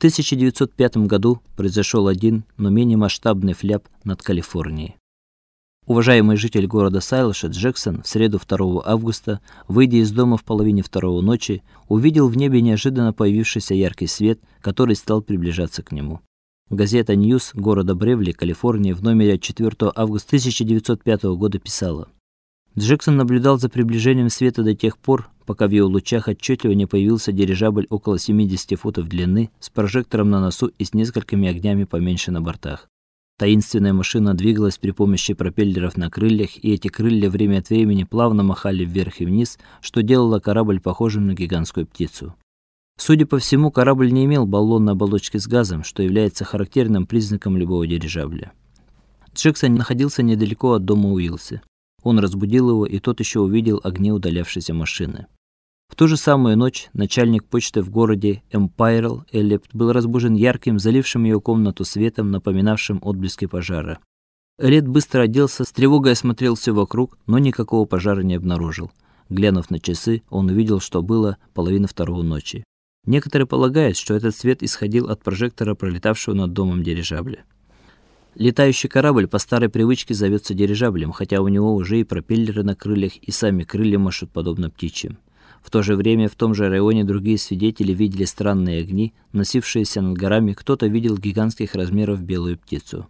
1905 году произошел один, но менее масштабный фляп над Калифорнией. Уважаемый житель города Сайлоша Джексон в среду 2 августа, выйдя из дома в половине второго ночи, увидел в небе неожиданно появившийся яркий свет, который стал приближаться к нему. Газета News города Бревли, Калифорния, в номере от 4 августа 1905 года писала: Джексон наблюдал за приближением света до тех пор, пока в его лучах отчетливо не появился дирижабль около 70 футов длины с прожектором на носу и с несколькими огнями поменьше на бортах. Таинственная машина двигалась при помощи пропеллеров на крыльях, и эти крылья время от времени плавно махали вверх и вниз, что делало корабль похожим на гигантскую птицу. Судя по всему, корабль не имел баллонной оболочки с газом, что является характерным признаком любого дирижабля. Джексон находился недалеко от дома Уилса. Он разбудил его, и тот еще увидел огни удалявшейся машины. В ту же самую ночь начальник почты в городе Эмпайрл Эллепт был разбужен ярким, залившим ее комнату светом, напоминавшим отблески пожара. Эллет быстро оделся, с тревогой осмотрел все вокруг, но никакого пожара не обнаружил. Глянув на часы, он увидел, что было половина второго ночи. Некоторые полагают, что этот свет исходил от прожектора, пролетавшего над домом дирижабля. Летающий корабль по старой привычке зовется дирижаблем, хотя у него уже и пропеллеры на крыльях, и сами крылья машут подобно птичьим. В то же время в том же районе другие свидетели видели странные огни, носившиеся над горами, кто-то видел гигантских размеров белую птицу.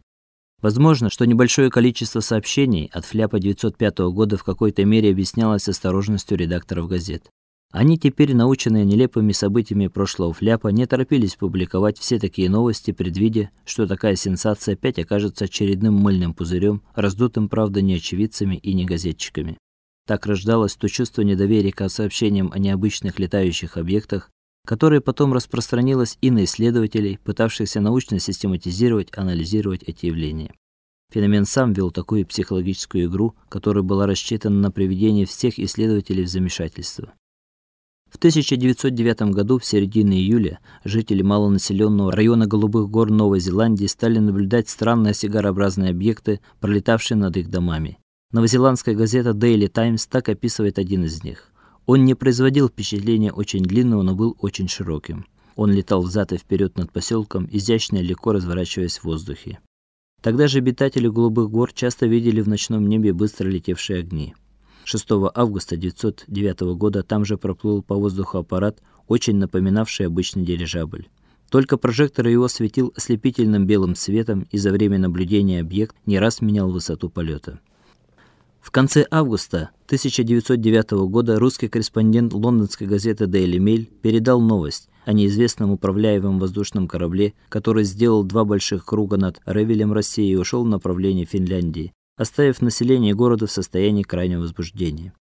Возможно, что небольшое количество сообщений от фляпа 905 года в какой-то мере объяснялось осторожностью редакторов газет. Они теперь, наученные нелепыми событиями прошлого фляпа, не торопились публиковать все такие новости, предвидя, что такая сенсация опять окажется очередным мыльным пузырем, раздутым, правда, не очевидцами и не газетчиками. Так рождалось то чувство недоверия к сообщениям о необычных летающих объектах, которое потом распространилось и на исследователей, пытавшихся научно систематизировать, анализировать эти явления. Феномен сам вел такую психологическую игру, которая была рассчитана на приведение всех исследователей в замешательство. В 1909 году в середине июля жители малонаселенного района Голубых гор Новой Зеландии стали наблюдать странные сигарообразные объекты, пролетавшие над их домами. Новозеландская газета Daily Times так описывает один из них. Он не производил впечатления очень длинного, но был очень широким. Он летал взад и вперед над поселком, изящно и легко разворачиваясь в воздухе. Тогда же обитатели Голубых гор часто видели в ночном небе быстро летевшие огни. 6 августа 1909 года там же проплыл по воздуху аппарат, очень напоминавший обычный дирижабль. Только прожектор его светил ослепительным белым светом, и за время наблюдения объект не раз менял высоту полета. В конце августа 1909 года русский корреспондент лондонской газеты Daily Mail передал новость о неизвестном управляемом воздушном корабле, который сделал два больших круга над Ревелем России и ушел в направлении Финляндии оставив население города в состоянии крайнего возбуждения.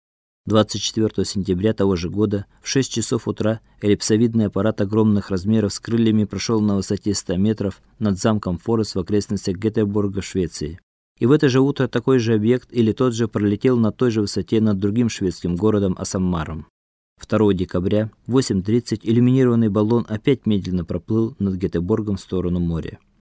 24 сентября того же года в 6 часов утра эллипсовидный аппарат огромных размеров с крыльями прошел на высоте 100 метров над замком Форест в окрестностях Гетеборга, Швеции. И в это же утро такой же объект или тот же пролетел на той же высоте над другим шведским городом Асаммаром. 2 декабря в 8:30 иллюминированный баллон опять медленно проплыл над Гетеборгом в сторону моря.